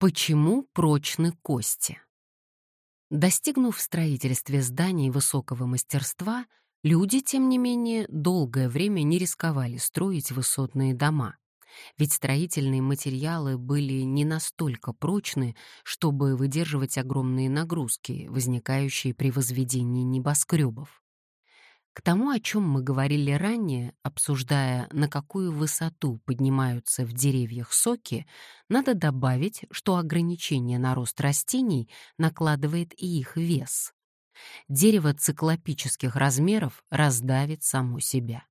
Почему прочны кости? Достигнув в строительстве зданий высокого мастерства, люди, тем не менее, долгое время не рисковали строить высотные дома. Ведь строительные материалы были не настолько прочны, чтобы выдерживать огромные нагрузки, возникающие при возведении небоскребов. К тому, о чем мы говорили ранее, обсуждая, на какую высоту поднимаются в деревьях соки, надо добавить, что ограничение на рост растений накладывает и их вес. Дерево циклопических размеров раздавит само себя.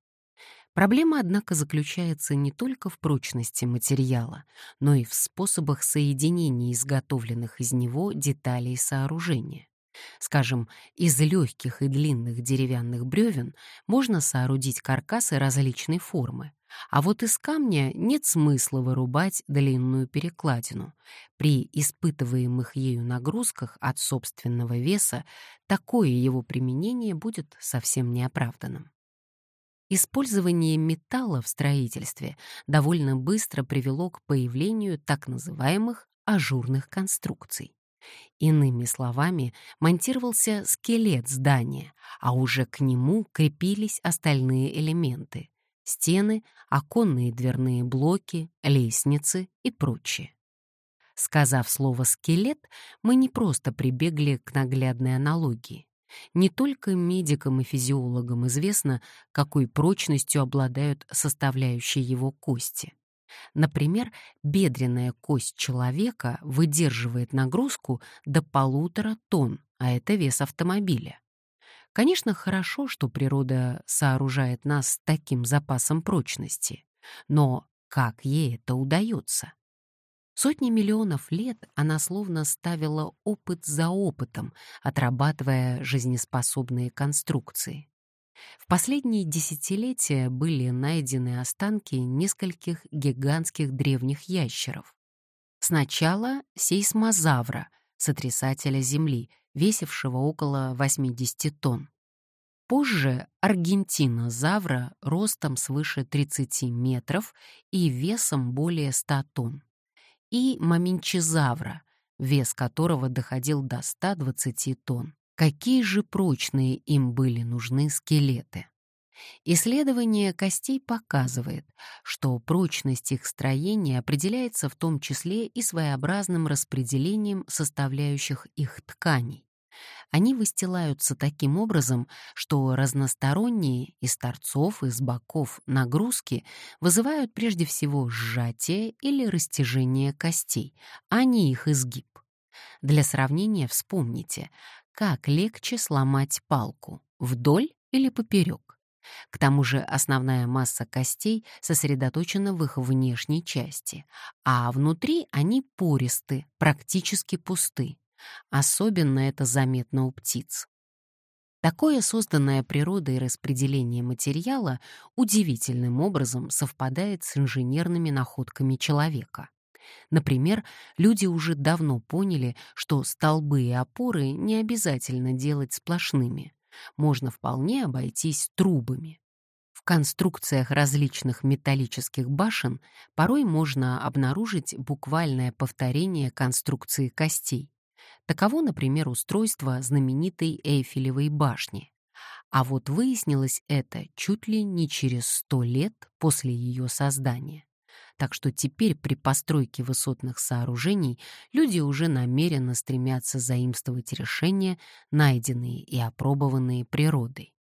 Проблема, однако, заключается не только в прочности материала, но и в способах соединения изготовленных из него деталей сооружения. Скажем, из легких и длинных деревянных бревен можно соорудить каркасы различной формы, а вот из камня нет смысла вырубать длинную перекладину. При испытываемых ею нагрузках от собственного веса такое его применение будет совсем неоправданным. Использование металла в строительстве довольно быстро привело к появлению так называемых ажурных конструкций. Иными словами, монтировался скелет здания, а уже к нему крепились остальные элементы — стены, оконные дверные блоки, лестницы и прочее. Сказав слово «скелет», мы не просто прибегли к наглядной аналогии. Не только медикам и физиологам известно, какой прочностью обладают составляющие его кости. Например, бедренная кость человека выдерживает нагрузку до полутора тонн, а это вес автомобиля. Конечно, хорошо, что природа сооружает нас с таким запасом прочности, но как ей это удается? Сотни миллионов лет она словно ставила опыт за опытом, отрабатывая жизнеспособные конструкции. В последние десятилетия были найдены останки нескольких гигантских древних ящеров. Сначала сейсмозавра, сотрясателя Земли, весившего около 80 тонн. Позже аргентинозавра ростом свыше 30 метров и весом более 100 тонн. И маменчезавра, вес которого доходил до 120 тонн. Какие же прочные им были нужны скелеты? Исследование костей показывает, что прочность их строения определяется в том числе и своеобразным распределением составляющих их тканей. Они выстилаются таким образом, что разносторонние из торцов, из боков нагрузки вызывают прежде всего сжатие или растяжение костей, а не их изгиб. Для сравнения вспомните, как легче сломать палку — вдоль или поперек. К тому же основная масса костей сосредоточена в их внешней части, а внутри они пористы, практически пусты. Особенно это заметно у птиц. Такое созданное природой распределение материала удивительным образом совпадает с инженерными находками человека. Например, люди уже давно поняли, что столбы и опоры не обязательно делать сплошными. Можно вполне обойтись трубами. В конструкциях различных металлических башен порой можно обнаружить буквальное повторение конструкции костей. Таково, например, устройство знаменитой Эйфелевой башни. А вот выяснилось это чуть ли не через сто лет после ее создания так что теперь при постройке высотных сооружений люди уже намеренно стремятся заимствовать решения, найденные и опробованные природой.